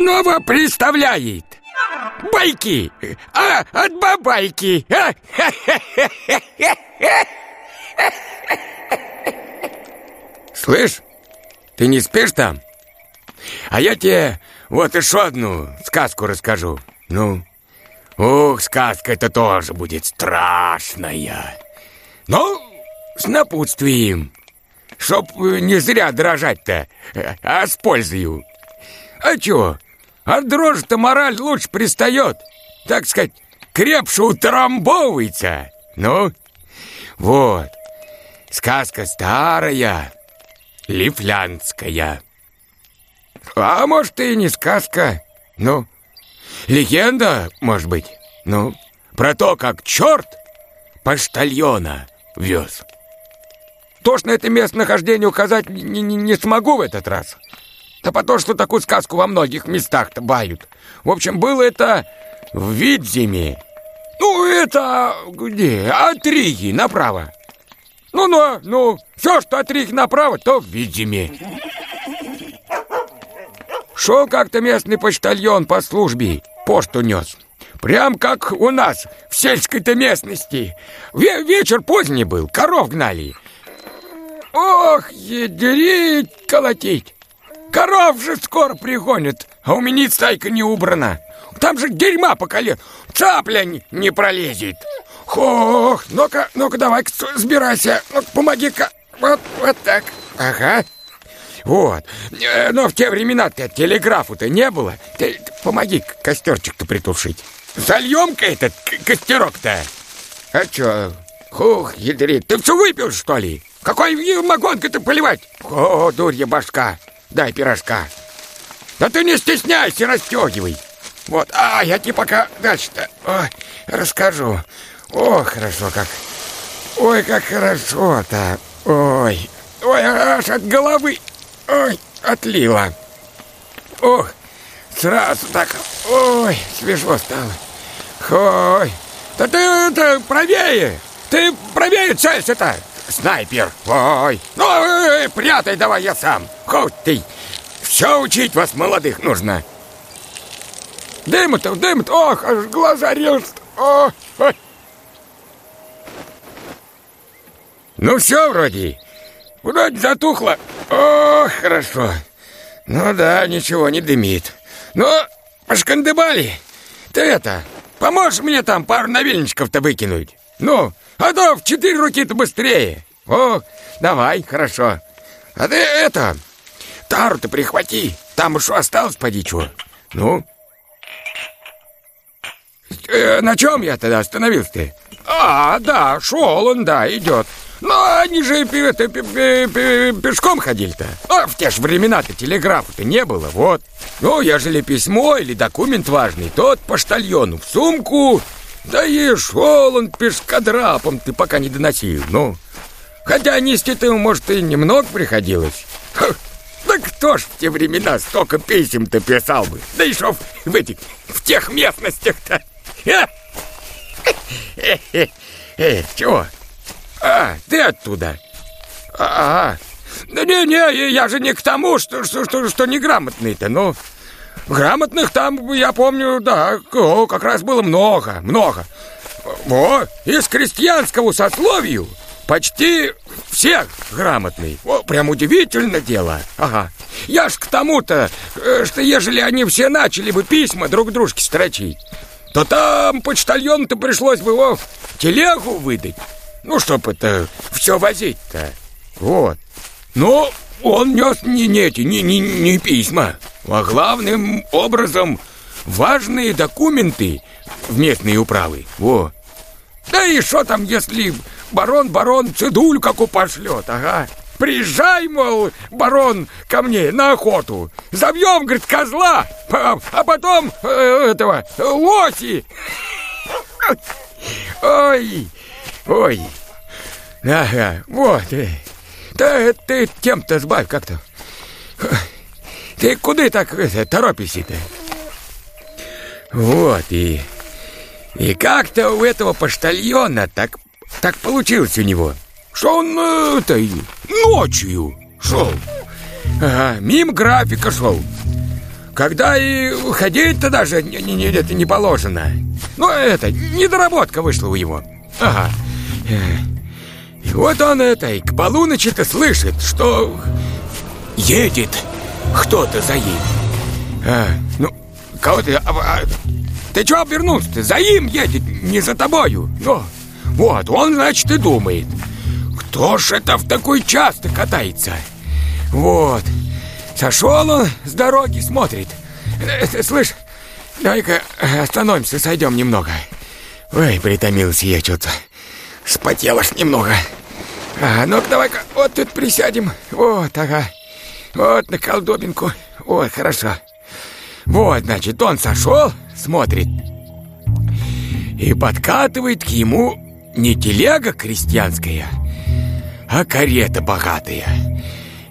Иванова представляет. Байки. А, от бабайки. А? Слышь, ты не спишь там? А я тебе вот еще одну сказку расскажу. Ну, ух, сказка это тоже будет страшная. Ну, с напутствием. Чтоб не зря дрожать-то, а с пользою. А чё, от дрожи-то мораль лучше пристает. Так сказать, крепше утрамбовывается. Ну, вот. Сказка старая, лифлянская А может и не сказка, ну Легенда, может быть, ну Про то, как черт поштальона вез. Точно это местонахождение указать не, не, не смогу в этот раз. Да потому что такую сказку во многих местах-то бают. В общем, было это в Видзиме. Ну, это где? От Риги направо. Ну-ну, ну, все, что от Риги направо, то в Видзиме. Шел как-то местный почтальон по службе, пошту нес. Прям как у нас, в сельской-то местности. Ве вечер поздний был, коров гнали. Ох, ядрить, колотить! Коров же скоро пригонят, а у меня стайка не убрана. Там же дерьма по колен, цапля не пролезет. Ох, ну-ка, ну-ка, давай-ка сбирайся, ну помоги-ка. Вот, вот так. Ага. Вот. Э, но в те времена-то телеграфу-то не было. Ты, ты помоги костерчик-то притушить. Зальем-ка этот костерок-то. А чё? Хух, ядрит, ты все выпил, что ли? Какой вагонкой-то поливать? О, дурья башка, дай пирожка. Да ты не стесняйся, расстегивай. Вот, а я тебе пока дальше-то расскажу. О, хорошо как. Ой, как хорошо-то. Ой, ой, аж от головы. Ой, отлила. Ох, сразу так. Ой, свежо стало. Ой, да ты это правее. Ты правее целься-то. Снайпер! Ой! Ну, прятай давай я сам! Хоть ты! Все учить вас, молодых, нужно! Дым-то, дым Ох, аж глаза режут! О, ой. Ну все вроде. Вроде затухло. О, хорошо. Ну да, ничего, не дымит. Ну, пошкандыбали. Ты это, поможешь мне там пару навильничков-то выкинуть? Ну, а то в четыре руки-то быстрее. О, давай, хорошо. А ты это, тару-то прихвати. Там что осталось, поди, чего? Ну? Э, на чем я тогда остановился-то? А, да, шел он, да, идет. Но они же пешком ходили-то. А в те же времена-то телеграфа-то не было, вот. Ну, ежели письмо или документ важный, тот поштальону в сумку, да шел он пешкодрапом, ты пока не доносил, ну. Хотя нести-то, может, и немного приходилось. Ха, да кто ж в те времена столько писем-то писал бы? Да еще в, в этих, в тех местностях-то. Э, чего? А, ты оттуда? А, да не-не, я же не к тому, что, что, что, что неграмотный-то, ну... Грамотных там, я помню, да, как раз было много, много. О, из крестьянского сословию почти всех грамотный. О, прям удивительно дело. Ага. Я ж к тому-то, э, что ежели они все начали бы письма друг дружке строчить, то там почтальон-то пришлось бы его телегу выдать. Ну, чтоб это все возить-то. Вот. Но он нес не, эти, не, не, не письма, а главным образом важные документы в местные управы. Во. Да и что там, если барон-барон цедуль какую пошлет, ага. Приезжай, мол, барон, ко мне на охоту. Забьем, говорит, козла, а, а потом э, этого, лоси. Ой, ой. Ага, вот. Э. Да ты тем-то сбавь как-то. Ты куда так это, торопишься-то? Вот, и... И как-то у этого поштальона так, так получилось у него, что он э, это, ночью шел. Ага, мимо графика шел. когда и ходить-то даже не, не, это не положено. Ну, это, недоработка вышла у его. Ага. И вот он это, к полуночи-то слышит, что едет кто-то за ним. А, ну, кого ты... А, а, ты чего обернулся-то? За им едет, не за тобою. Ну, вот, он, значит, и думает. Кто ж это в такой час-то катается? Вот. Сошел он с дороги, смотрит. Э, слышь, давай-ка остановимся, сойдем немного. Ой, притомился я что-то. Спотел аж немного. А, ну-ка, давай-ка вот тут присядем. Вот, ага. Вот на колдобинку. Ой, хорошо. Вот, значит, он сошел, смотрит. И подкатывает к ему не телега крестьянская, а карета богатая.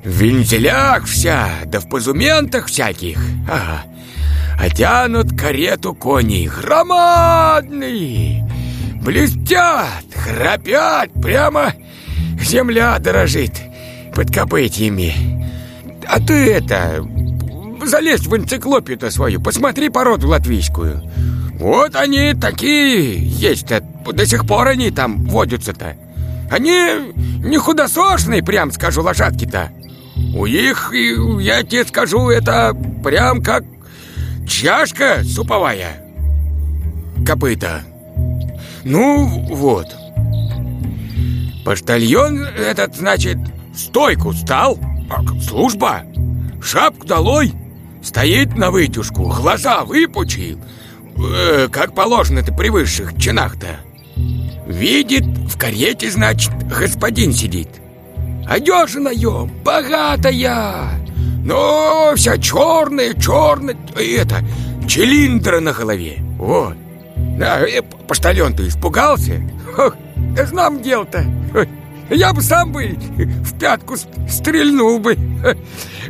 В вензелях вся, да в позументах всяких. Ага. А тянут карету кони громадные. Блестят, храпят, прямо земля дорожит под копытьями. А ты это, залезь в энциклопию-то свою, посмотри породу латвийскую. Вот они такие есть-то, до сих пор они там водятся-то. Они не худосошные, прям скажу, лошадки-то. У них, я тебе скажу, это прям как чашка суповая. Копыта. Ну, вот. Поштальон этот, значит, стойку стал. Служба. Шапку долой. Стоит на вытяжку, глаза выпучил. Э, как положено-то при высших чинах-то. Видит, в карете, значит, господин сидит. Одежа наем, богатая. Но вся черная, черная, это, цилиндра на голове. Вот. Да, и поштальон-то испугался. Ох, знам дело-то. Я бы сам бы в пятку стрельнул бы.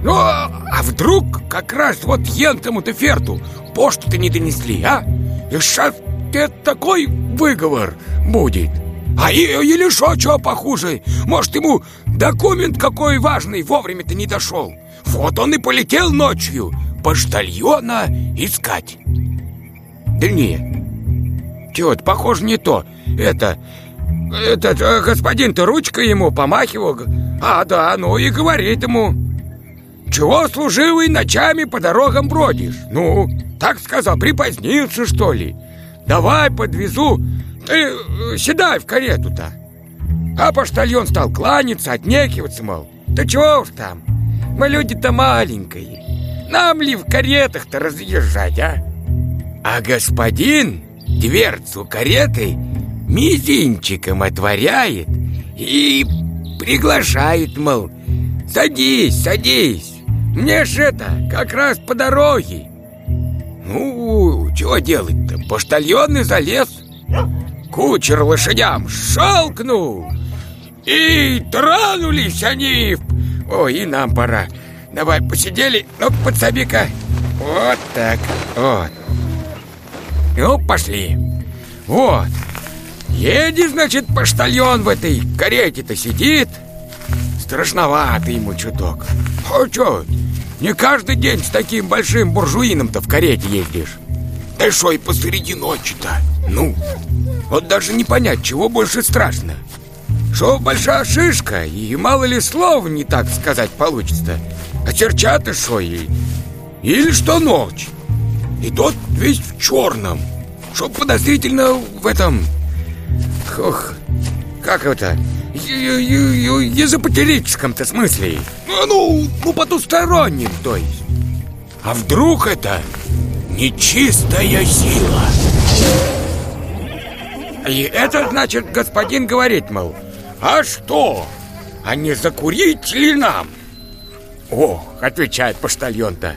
Ну, а вдруг как раз вот ентому-то ферту пошту-то не донесли, а? И сейчас такой выговор будет. А или что, что похуже? Может, ему документ какой важный вовремя-то не дошел? Вот он и полетел ночью поштальона искать. Да не, чего-то похоже не то. Это, этот э, господин-то ручкой ему помахивал. А, да, ну и говорит ему. Чего, служивый, ночами по дорогам бродишь? Ну, так сказал, припозднился, что ли? Давай подвезу ты э, седай в карету-то. А поштальон стал кланяться, отнекиваться, мол. Да чего уж там, мы люди-то маленькие. Нам ли в каретах-то разъезжать, а? А господин дверцу кареты мизинчиком отворяет и приглашает, мол, садись, садись. Мне ж это как раз по дороге. Ну, чего делать-то? Поштальон и залез. Кучер лошадям шалкнул, и тронулись они. Ой, и нам пора. Давай посидели, ну подсоби-ка. Вот так, вот. Ну, пошли. Вот. Едет, значит, поштальон в этой карете-то сидит. Страшновато ему чуток. А чё, не каждый день с таким большим буржуином-то в карете ездишь. Да что и посреди ночи-то? Ну, вот даже не понять, чего больше страшно. Что большая шишка, и мало ли слов не так сказать получится. А черчата шо и... Или что ночь. И тот весь в черном. Что подозрительно в этом... Ох, как это... Езопотерическом-то смысле. Ну, ну, ну, потустороннем, то есть. А вдруг это нечистая сила? И это значит, господин говорит, мол, а что? А не закурить ли нам? О, отвечает поштальон-то.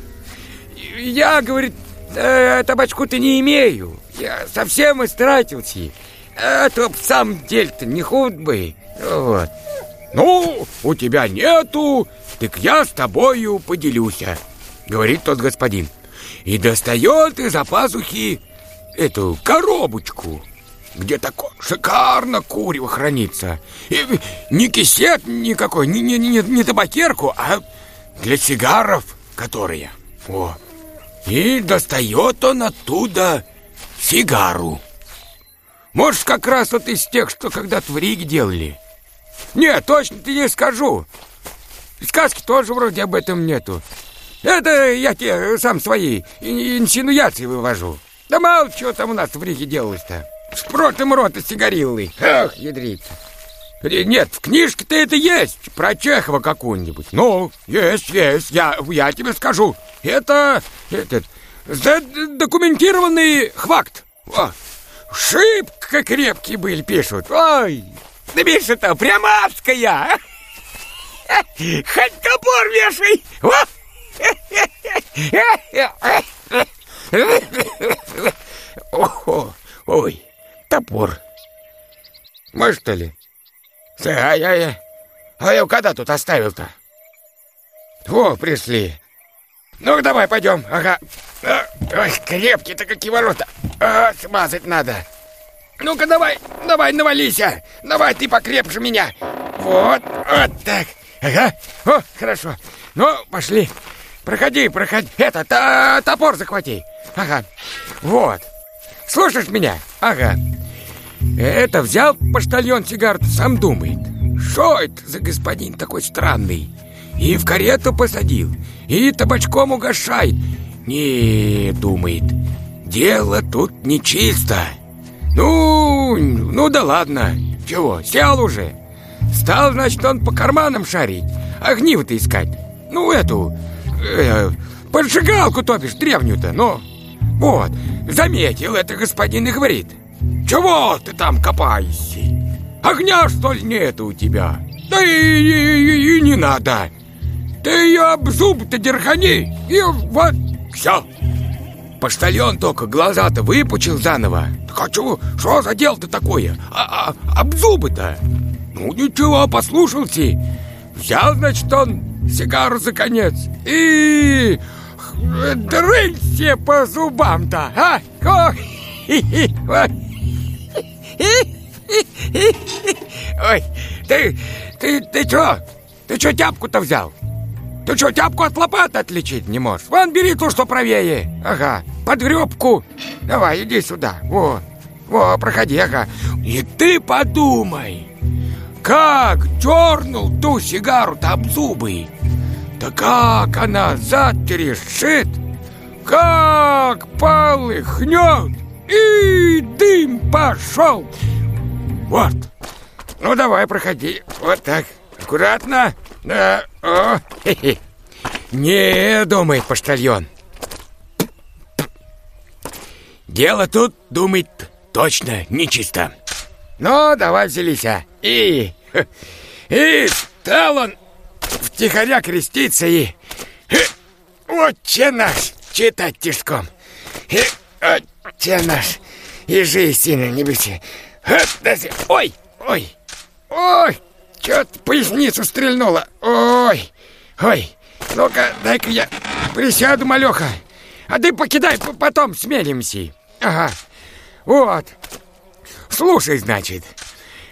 Я, говорит, э, табачку-то не имею. Я совсем истратился. А то в самом деле-то не худ бы. Вот. Ну, у тебя нету, так я с тобою поделюсь, говорит тот господин. И достает из-за пазухи эту коробочку где такое шикарно курево хранится. И не кисет никакой, не, не, не, не табакерку, а для сигаров, которые. О. И достает он оттуда сигару. Может, как раз вот из тех, что когда-то в Риге делали. Нет, точно ты не скажу. Сказки тоже вроде об этом нету. Это я тебе сам свои инсинуации вывожу. Да мало чего там у нас в Риге делалось-то. Спротым рота сигариллы. Ах, ядриться. Нет, в книжке-то это есть, про Чехова какую-нибудь. Ну, есть, есть, я, я тебе скажу. Это, этот, документированный факт. О, шибко крепкие были, пишут. Ой, да пишут-то прямо адская. Хоть топор вешай. О, ой, топор. Может, что ли? А я, я, а я когда тут оставил-то? О, пришли. Ну, давай, пойдем. Ага. А, ой, крепкие-то какие ворота. А, смазать надо. Ну-ка, давай, давай, навалися. Давай, ты покрепше меня. Вот, вот так. Ага. О, хорошо. Ну, пошли. Проходи, проходи. Это, та, топор захвати. Ага. Вот. Слушаешь меня? Ага. Это взял поштальон сигар, сам думает. Что это за господин такой странный? И в карету посадил, и табачком угошает. Не, думает, дело тут нечисто. Ну, ну да ладно. Чего, сел уже? Стал, значит, он по карманам шарить, огниво-то искать. Ну, эту, э, поджигалку, то бишь, древнюю-то, ну. Вот, заметил это господин и говорит – чего ты там копаешься? Огня, что ли, нету у тебя? Да и, и, и, и не надо. Ты ее об зуб-то дерхани, и вот все. Поштальон только глаза-то выпучил заново. Хочу, что за дело-то такое? А, а, об зубы-то? Ну ничего, послушался. Взял, значит, он сигару за конец и... Дрынь все по зубам-то, а? Ой, ты, ты, ты чё? Ты чё тяпку-то взял? Ты что, тяпку от лопаты отличить не можешь? Вон, бери ту, что правее. Ага, подгребку. Давай, иди сюда. Во, во, проходи, ага. И ты подумай, как дернул ту сигару-то об зубы. Да как она затрещит, как полыхнет, и дым пошел. Вот. Ну, давай, проходи. Вот так. Аккуратно. Да. Не, думает поштальон. Дело тут, думает, точно нечисто. Ну, давай взялись. И... И стал он втихаря креститься и... Вот че наш читать тишком. И... Отче наш, и жизнь сильно не беси. Ой, ой, ой, что-то поясницу стрельнула. Ой, ой, ну-ка, дай-ка я присяду, малеха. А ты покидай, потом смелимся. Ага, вот. Слушай, значит,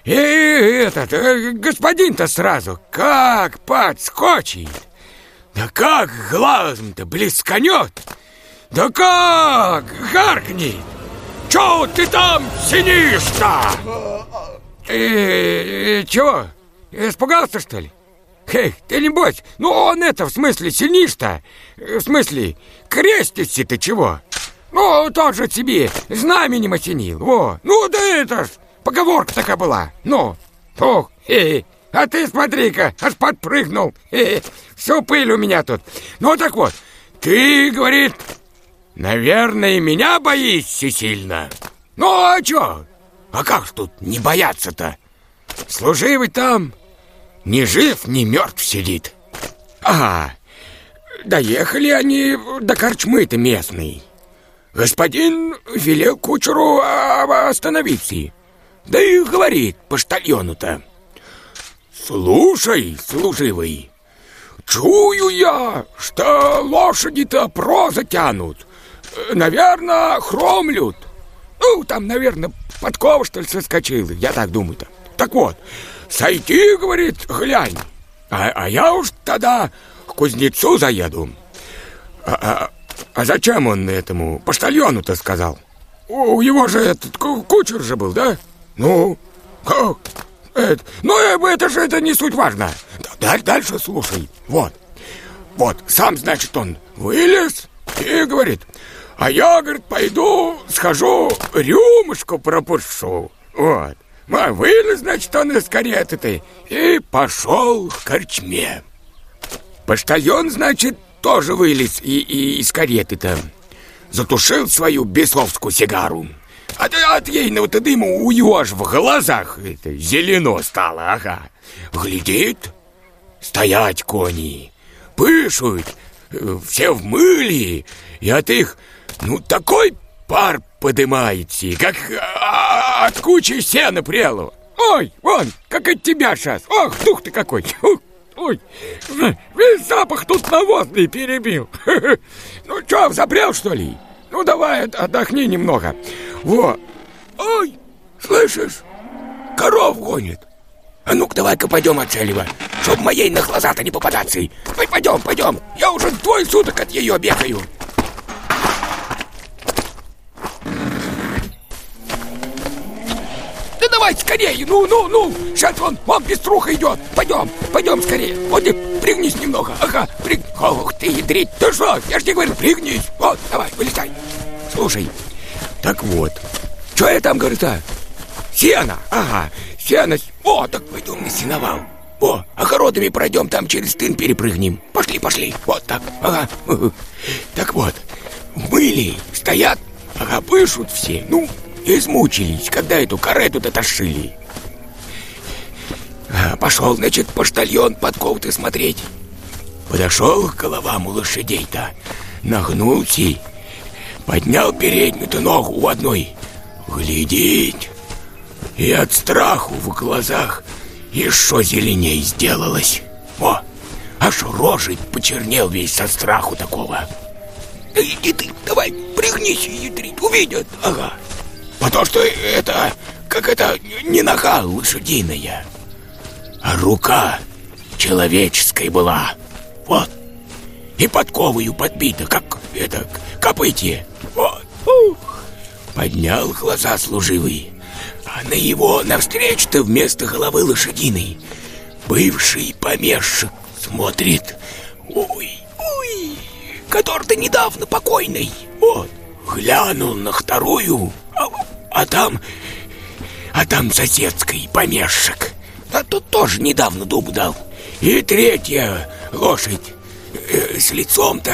и этот, э, господин-то сразу как подскочит. Да как глазом-то блесканет. Да как гаркнет. Чё ты там синишь-то? Э, э, чего? Испугался, что ли? Эй, ты не бойся. Ну, он это, в смысле, синишь-то. Э, в смысле, крестишься ты чего? Ну, тот же тебе знаменем осенил. Во. Ну, да это ж поговорка такая была. Ну, ох, хе, а ты смотри-ка, аж подпрыгнул. Хе, всю пыль у меня тут. Ну, так вот, ты, говорит, Наверное, меня боишься сильно. Ну, а чё? А как ж тут не бояться-то? Служивый там ни жив, ни мертв сидит. Ага, доехали они до корчмы-то местной. Господин велел кучеру остановиться. Да и говорит поштальону-то. Слушай, служивый, чую я, что лошади-то проза тянут. Наверное, хромлют. Ну, там, наверное, подкова, что ли, соскочила. Я так думаю-то. Так вот, сойти, говорит, глянь. А, а я уж тогда к кузнецу заеду. А, а, А зачем он этому поштальону-то сказал? У его же этот кучер же был, да? Ну, как? Это, ну, э, это же это не суть важно. Дальше, дальше слушай. Вот. Вот, сам, значит, он вылез и говорит, а я, говорит, пойду, схожу, рюмушку пропущу. Вот. А вылез, значит, он из кареты-то и пошел к корчме. Поштальон, значит, тоже вылез и, и из кареты-то. Затушил свою бесовскую сигару. От, от ейного-то дыма у его аж в глазах это зелено стало, ага. Глядит, стоять кони, пышут, все в мыле, и от их, ну, такой пар подымается, как а, от кучи сена прелого. Ой, вон, как от тебя сейчас. Ох, дух ты какой. Ой, весь запах тут навозный перебил. Ну что, запрел, что ли? Ну давай, отдохни немного. Во. Ой, слышишь? Коров гонит. А ну-ка давай-ка пойдем отцелива, чтоб моей на глаза-то не попадаться. Ой, пойдем, пойдем. Я уже двое суток от ее бегаю. Давай скорее, ну, ну, ну, сейчас он, он пеструха идет, пойдем, пойдем скорее, вот и пригнись немного, ага, приг... Ох ты, ядрить, ты что, я ж тебе говорю, пригнись, вот, давай, вылезай. Слушай, так вот, что я там, говорю, а? Сено, ага, сено, о, так пойдем на сеновал. О, огородами пройдем, там через тын перепрыгнем. Пошли, пошли, вот так, ага. Так вот, мыли, стоят, ага, пышут все, ну, Измучились, когда эту карету-то. А, пошел, значит, поштальон подков-то смотреть. Подошел к головам у лошадей-то, нагнулся, поднял переднюю-то ногу у одной. Глядеть, и от страху в глазах еще зеленей сделалось. О, аж рожей почернел весь со страху такого. Да иди ты, давай, пригнись, ядрить, увидят, ага. Потому что это, как это, не нога лошадиная, а рука человеческая была. Вот. И подковою подбита, как это, копытие. Вот. Ух. Поднял глаза служивый, а на его навстречу-то вместо головы лошадиной бывший помещик смотрит. Ой, ой, который-то недавно покойный. Вот. Глянул на вторую, а, а там... А там соседский помещик. А тут тоже недавно дуб дал. И третья лошадь э, с лицом-то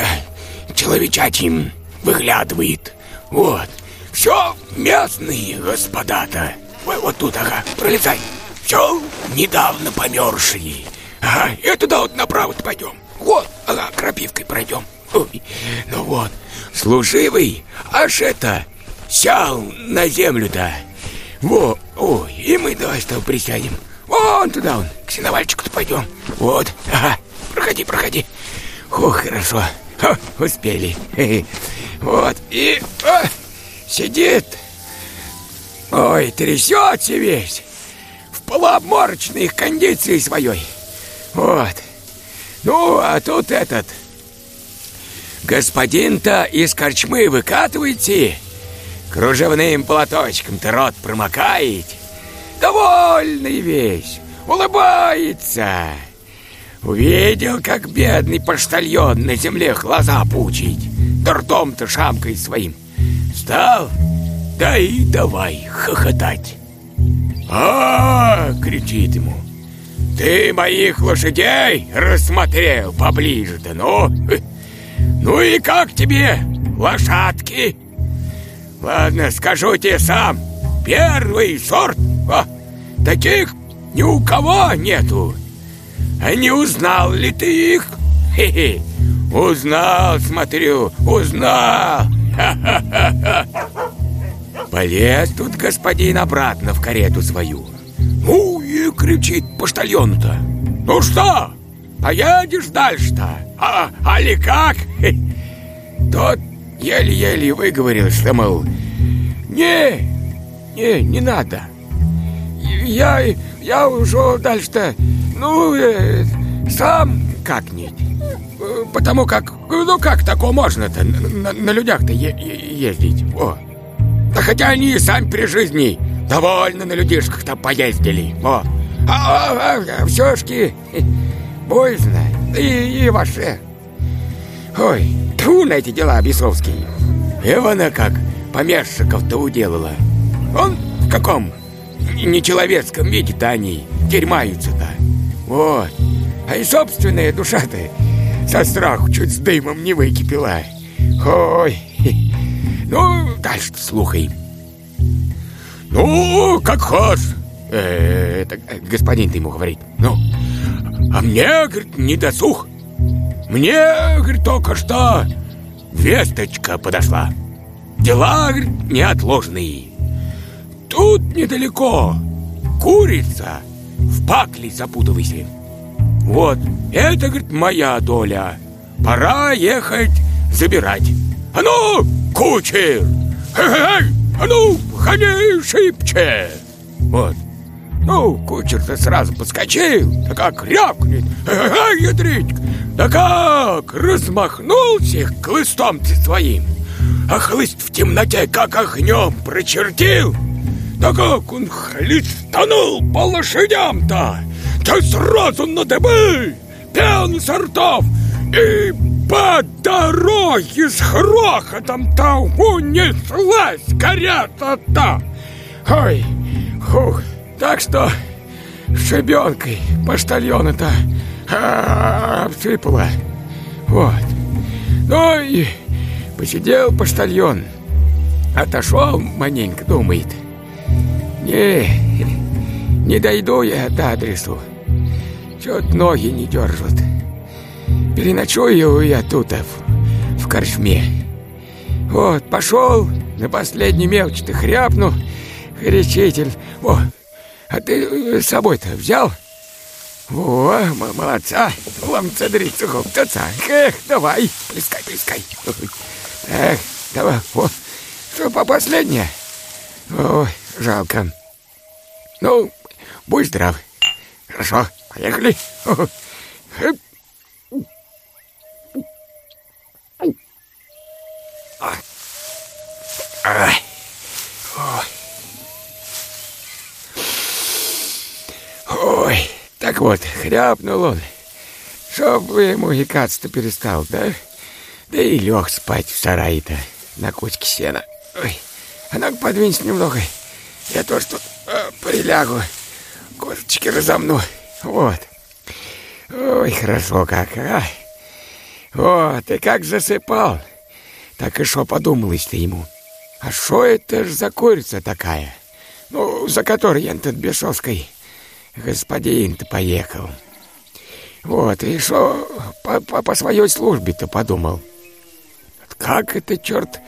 человечатим выглядывает. Вот. Все местные господа-то. Вот, вот тут, ага, пролезай. Все недавно помершие. Ага, и туда вот направо-то пойдем. Вот, ага, крапивкой пройдем. Ой, ну вот, служивый, аж это сял на землю-то. Во, ой, и мы с тобой присядем. Вон туда он, к сеновальчику-то пойдем. Вот, ага, проходи, проходи. Ох, хорошо, Ха, успели. Вот, и а, сидит. Ой, трясется весь. В полуобморочной кондиции своей. Вот. Ну, а тут этот... Господин-то из корчмы выкатывайте Кружевным платочком-то рот промокает. Довольный весь, улыбается. Увидел, как бедный поштальон на земле глаза пучить, да ртом-то шамкой своим. Стал, да и давай хохотать. а, кричит ему. Ты моих лошадей рассмотрел поближе-то, ну? Ну и как тебе, лошадки? Ладно, скажу тебе сам. Первый сорт. О, таких ни у кого нету. А не узнал ли ты их? Хе-хе. Узнал, смотрю, узнал. Полез тут господин обратно в карету свою. Ну и кричит поштальону-то. Ну что, поедешь дальше-то? А, али как? Тот еле-еле выговорил, что, мол, не, не, не надо. Я, я уже дальше-то, ну, э, сам как-нибудь. Потому как, ну как такое можно-то на, на людях-то ездить? О. Да хотя они и сами при жизни довольно на людишках-то поездили. О. А, а, а, а все-шки боязно. И, и вообще. Ой, тьфу на эти дела бесовские. И она как помещиков-то уделала. Он в каком нечеловецком виде-то они дерьмаются-то. Вот. А и собственная душа-то со страху чуть с дымом не выкипела. Ой. Ну, дальше слухай. Ну, как хочешь. Э, это господин ты ему говорит. Ну, а мне, говорит, не досух. Мне, говорит, только что весточка подошла. Дела, говорит, неотложные. Тут недалеко курица в пакле запутывайся. Вот, это, говорит, моя доля. Пора ехать забирать. А ну, кучер! Эй, а ну, ходи шибче! Вот. Ну, кучер-то сразу подскочил, да как рявкнет, эй, ядрить, да как размахнулся хлыстом-то своим, а хлыст в темноте как огнем прочертил, да как он хлестанул по лошадям-то, да сразу на дыбы, пен сортов и по дороге с грохотом-то унеслась карета-то. Ой, хух, так что шибенкой поштальона-то обсыпала. Вот. Ну и посидел поштальон. Отошел маленько, думает. Не, не дойду я до адресу. Чё-то ноги не держат. Переночую я тут, в, в корчме. Вот, пошел, на последней мелочи-то хряпну, горячитель. О, а ты с собой-то взял? О, молодца, ламцадрицу хопtaца. Эх, давай, плескай, плескай. Эх, давай, о, что, по последнее? Ой, жалко. Ну, будь здрав. Хорошо, поехали. Ай. Ой. Ой, так вот, хряпнул он, чтоб ему икаться-то перестал, да? Да и лег спать в сарае-то на кучке сена. Ой, а ну подвинься немного, я тоже тут э, прилягу, косточки разомну, вот. Ой, хорошо как, а? Вот, и как засыпал, так и что подумалось-то ему? А что это ж за курица такая? Ну, за которой этот Бешовской господин-то поехал. Вот, и что по, по, по своей службе-то подумал. Как это, черт,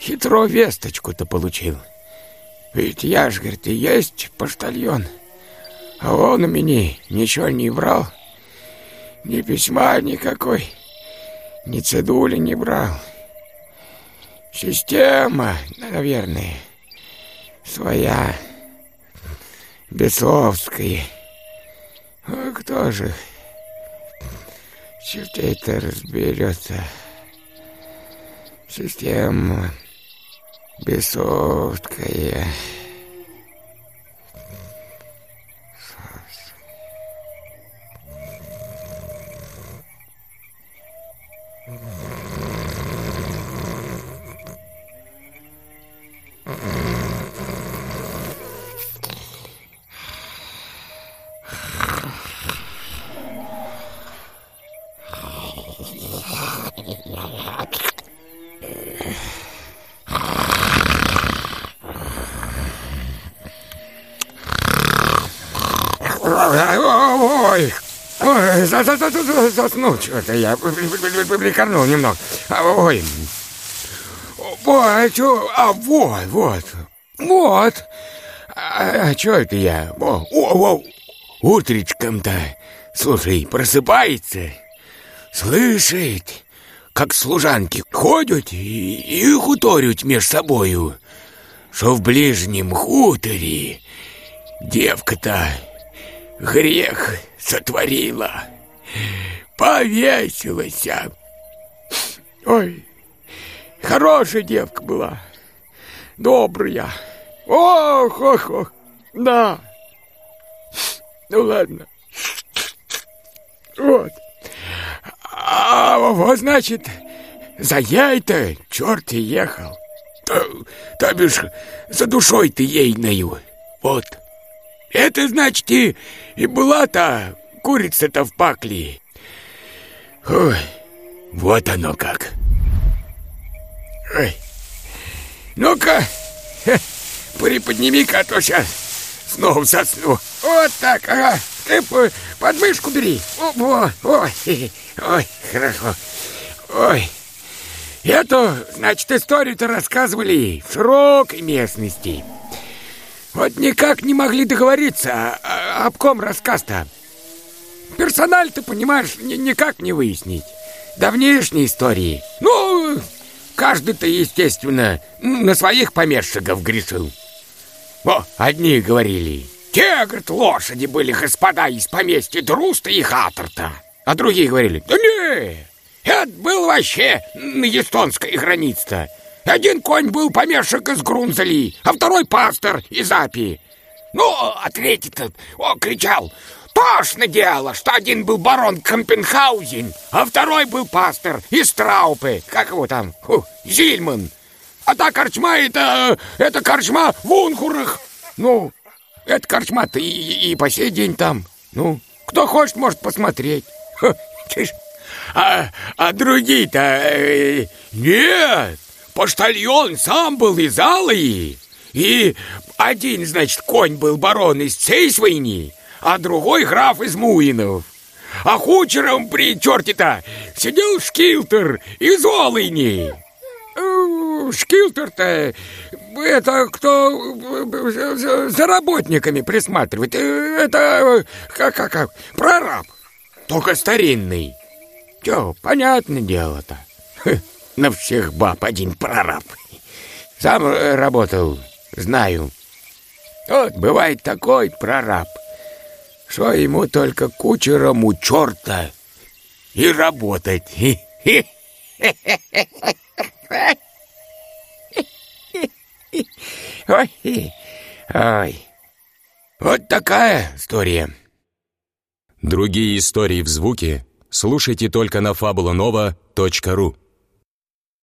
хитро весточку-то получил? Ведь я ж, говорит, и есть поштальон. А он у меня ничего не брал. Ни письма никакой, ни цедули не брал. Система, наверное, своя, бесовская. А кто же чертей-то разберется? Система бесовская. Ой, ой, за, за, за, за, заснул что-то я, прикорнул немного. Ой, ой, что, а вот, вот, вот. А, а что это я? О, о, о, утречком-то, слушай, просыпается, слышит, как служанки ходят и, и хуторят между собою, что в ближнем хуторе девка-то грех сотворила. повесилась. Ой, хорошая девка была, добрая. Ох, ох, ох, да. Ну ладно. Вот. А вот, значит, за яй-то черт и ехал. То, то бишь, за душой ты ейною. Вот. Это, значит, и, и была-то курица-то в пакле. Ой, вот оно как. Ой. Ну-ка, приподними-ка, а то сейчас снова засну. Вот так, ага. Ты подмышку бери. О, ой, ой, хорошо. Ой. Эту, значит, историю-то рассказывали в широкой местности. Вот никак не могли договориться, а, об ком рассказ-то. Персональ, ты понимаешь, ни, никак не выяснить. Давнишние истории. Ну, каждый-то, естественно, на своих помещиков грешил. О, одни говорили, те, говорит, лошади были господа из поместья Друста и Хаттерта. А другие говорили, да не, это был вообще на эстонской границе-то. Один конь был помешок из Грунзели, а второй пастор из Апи. Ну, а третий-то о, кричал, тошно дело, что один был барон Компенхаузен, а второй был пастор из Траупы. Как его там? Фу, Зильман. А та корчма это, это корчма в Унхурах. Ну, это корчма-то и, и, и по сей день там. Ну, кто хочет, может посмотреть. Ха, а, а другие-то... Э, нет, Поштальон сам был из Алые. И один, значит, конь был барон из Цейсвейни, а другой граф из Муинов. А хучером при черте-то сидел Шкилтер из Олыни. Э, Шкилтер-то это кто за работниками присматривает. Э, это как, как, как прораб, только старинный. Че, понятное дело-то на всех баб один прораб. Сам э, работал, знаю. Вот бывает такой прораб, что ему только кучером у черта и работать. Ой, ой. Вот такая история. Другие истории в звуке слушайте только на fabulanova.ru